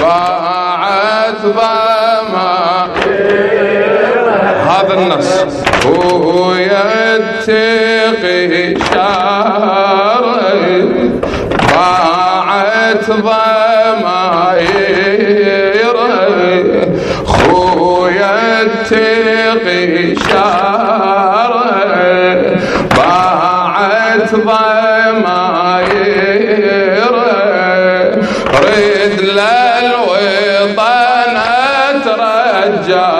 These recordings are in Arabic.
باعت هذا النص هو يتقي اتقي شر باعت ضماير رد للوطن اترجاك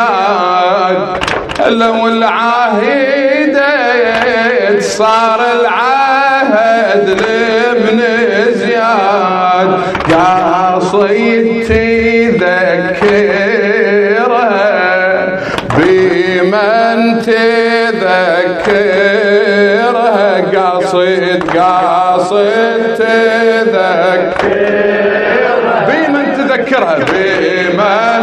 زياد لو العهد صار العهد لابن زياد. قاصد تذكره بمن تذكره قاصد قاصد تذكره بمن تذكرها بمن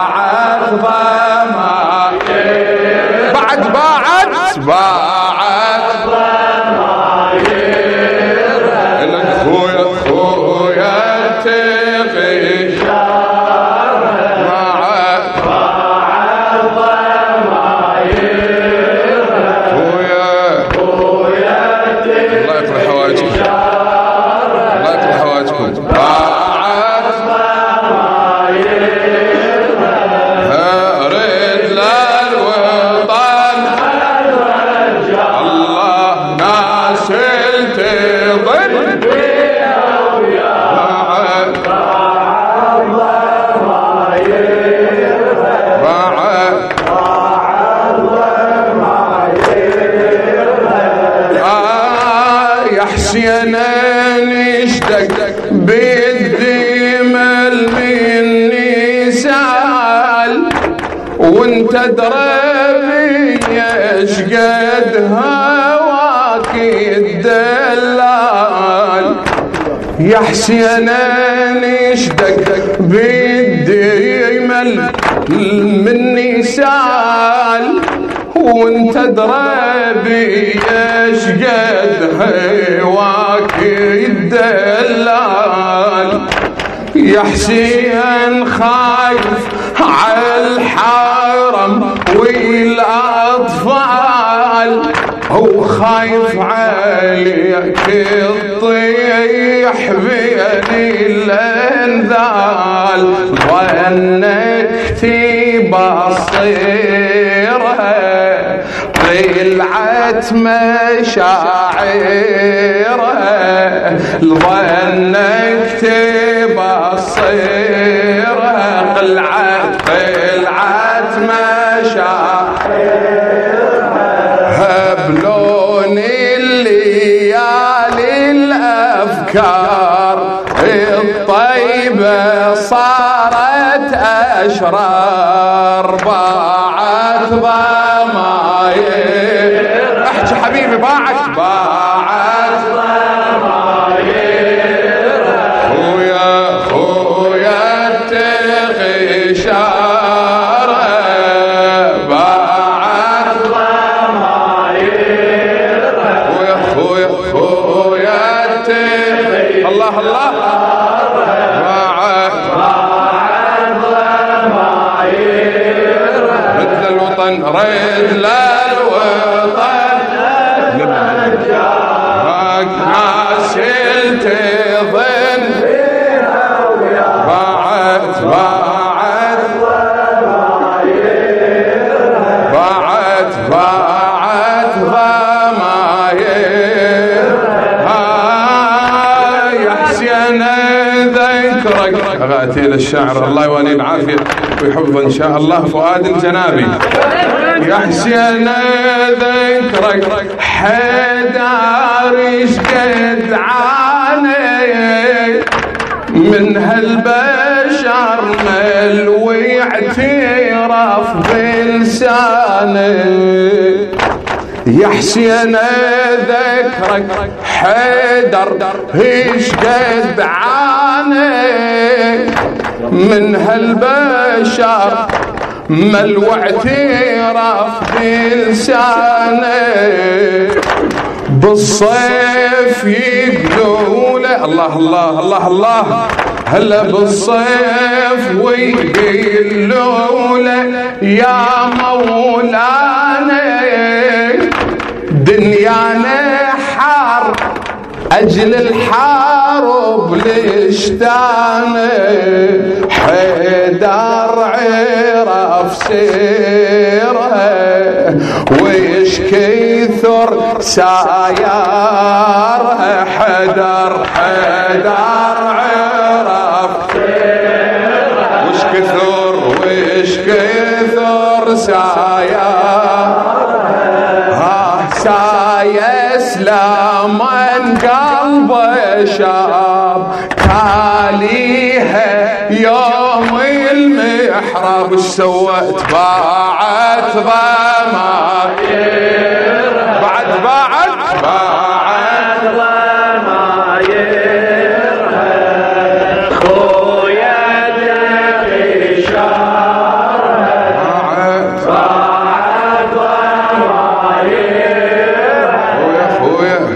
حسين نشتق بالدمل مني سال. وانت دربي إيش قد هواك الدلال. يا حسين خايف على الحرم والأطفال. هو خايف عليك تطيح بين الأنذال ظنك تبصيرها طلعت مشاعرها لظنك تبصيرها قلعت الافكار الطيبة صارت أشرار. باعت ضماير احكي حبيبي باعت باعت الله الله. ذكرك اغاتي للشعر الله يولي العافية ويحفظ إن شاء الله. فؤاد الجنابي. يا حسين ذكرك. حيدر قد عاني من هالبشر ملوي اعتراف بلسانه يا حسين ذكرك حيدر إيش قد عاني من هالبشر ملوى اعتراف بلسانه بالصيف يقولوا له الله الله الله الله. هلا بالصيف ويقولوا يا مولانا. دنيانا حار أجل الحارب لشتانه حيدر عرف سيرة ويش كثر سايارها حدر حدر عرف وش كثر وش كثر سايار سايس لمن قلبه شاب تاليها يوم المحراب وش سوت باعت بعد باعت خويا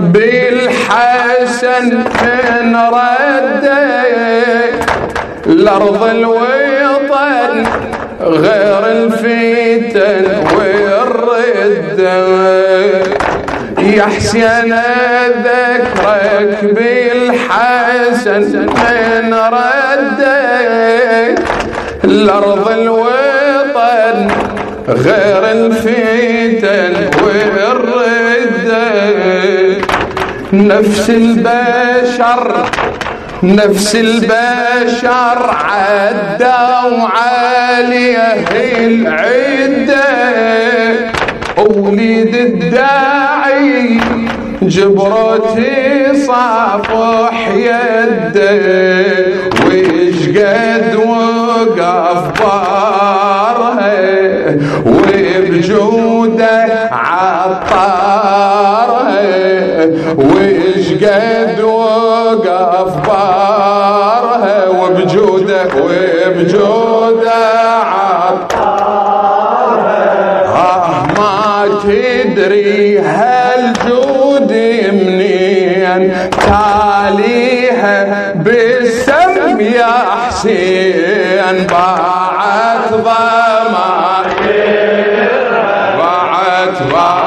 بالحسن من ردك الأرض الوطن غير الفتن والردة. يا حسين ذكرك بالحسن من ردك الأرض الوطن غير الفتن والردة. نفس البشر نفس البشر عدوا عليه العدة. وليد الداعي جبرتي صافح يده ويش قد وقف بارها وبجوده ويش قد وقف بارها وبجوده وبجوده عطارها آه ما تدري هالجود منين؟ تاليها بالسم يا حسين باعت ضمائرها باعت ضمائرها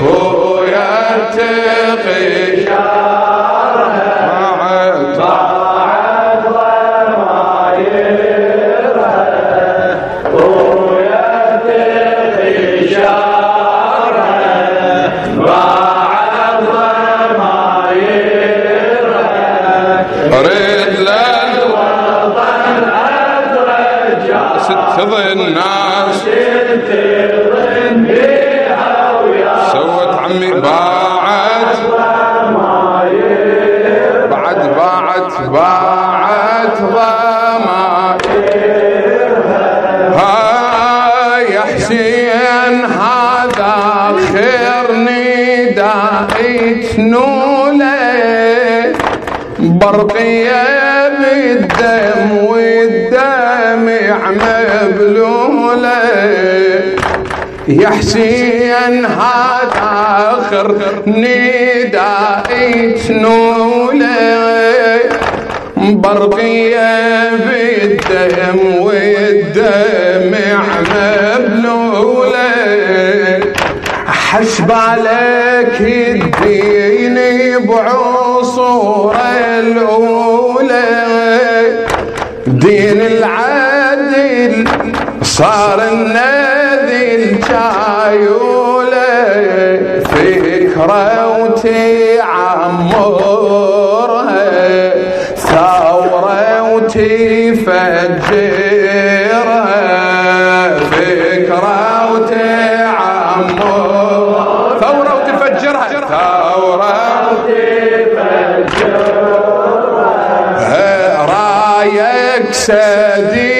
خويا للوطن ادرج ست الناس. عمي باعت بعد باعت باعت ضمائر. هاي يا حسين هذا خير نداء تنوله برقية بالدم يا حسين هذا آخر نداء تنوله برقية بالدم والدمع مبلولة حسبالك الدين بعصور الأولى. دين العدل صار النذل جايولة فكرة وتعمرها ثورة وتفجرها فكرة وتعمر ثورة وتفجرها ثورة رايك سديد.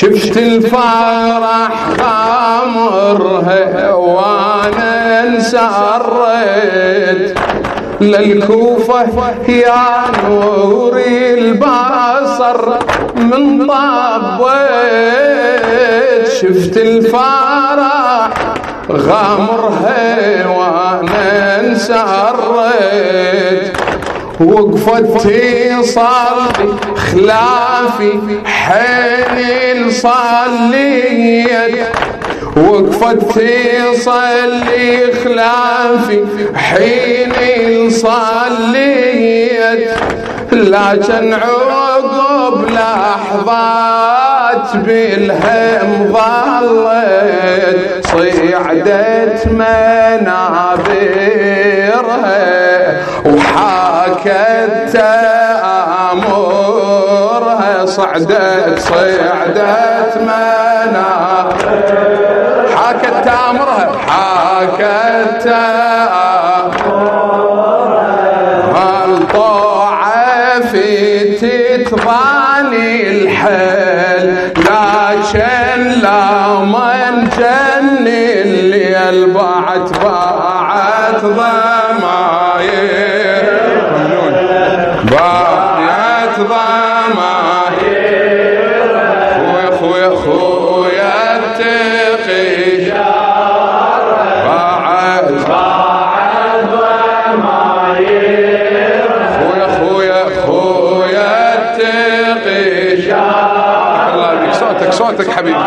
شفت الفرح خامرها وأنا انسرت. للكوفة يا نور البصر من طبت. شفت الفرح غامرها وأنا انسرت. وقفت تصلي خلافي حين صليت. وقفت تصلي خلافي حين صليت. لكن عقب لحظات بالهم ظلت صعدت منابرها وحاكت تأمرها صعدت صعدت منابرها. حاكت تأمرها حاكت تأمرها. الطاعة في تتضاني الله يبيك صوتك صوتك حبيبي